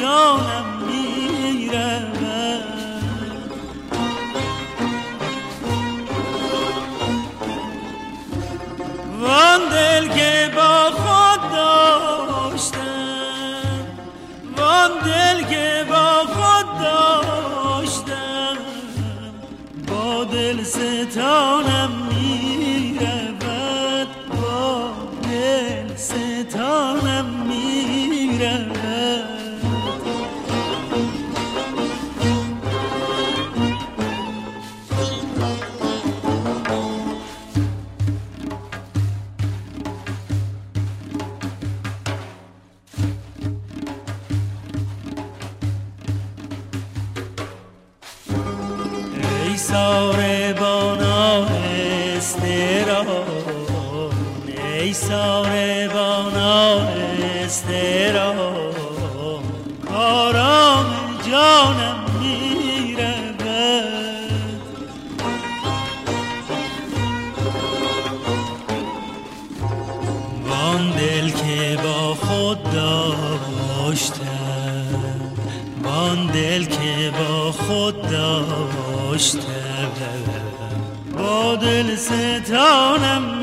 جانم می‌رود. وان دل که با خود داشتم وان دل که با ایسار بانان استرام آرام جانم می‌رود. وان دل که با خود داشتم وان دل که با خود داشتم. با دل ستانم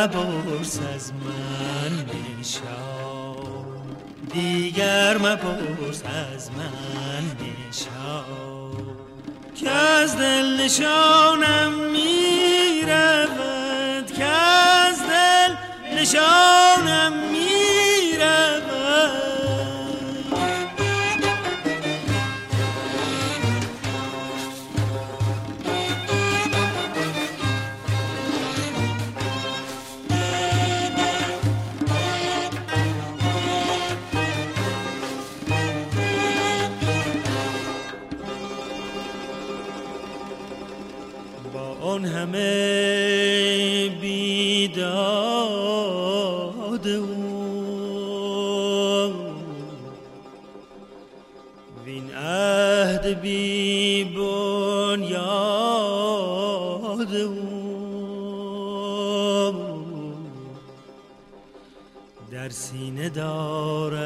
مپرس از من بنشان دیگر مپرس از من بنشان که از دل نشانم می‌رود که از دل نشانم می اون همه بیداد او. وین عهد بی بنیاد او. در سینه دارم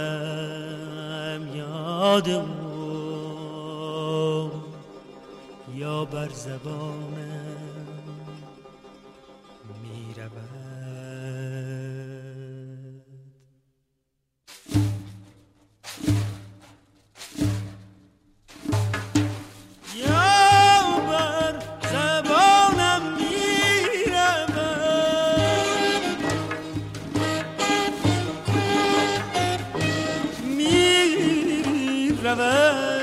یاد او. بر زبانم شود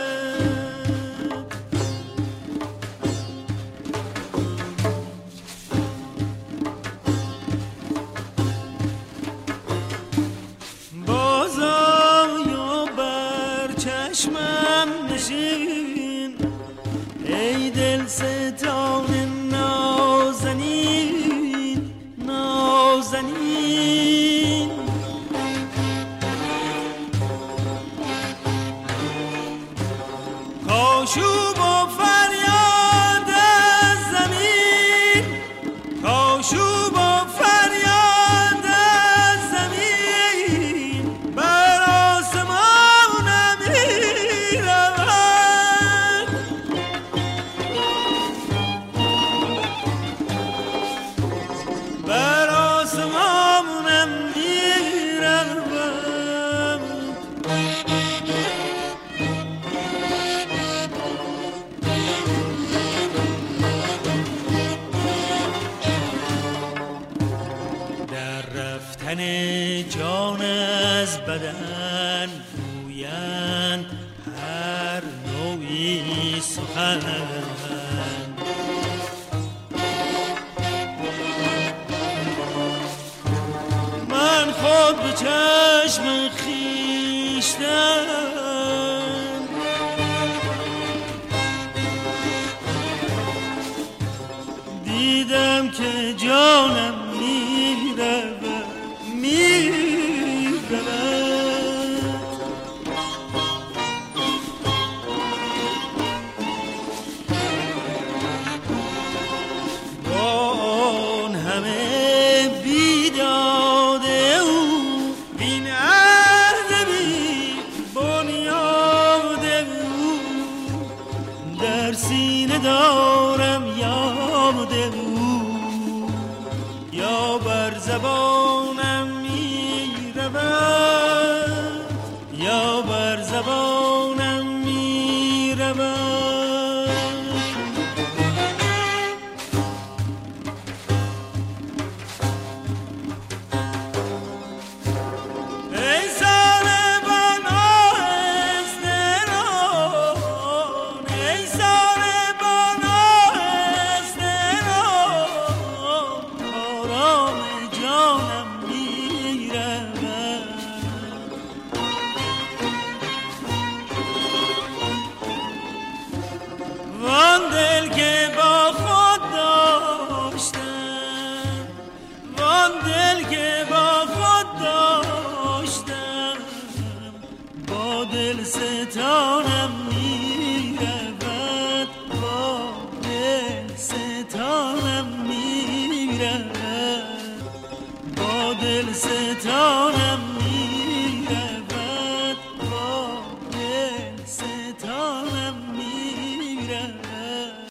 بدن گویند هر نوعی سخن. من خود به چشم خیشتن. دیدم که جانم میره دل ستانم می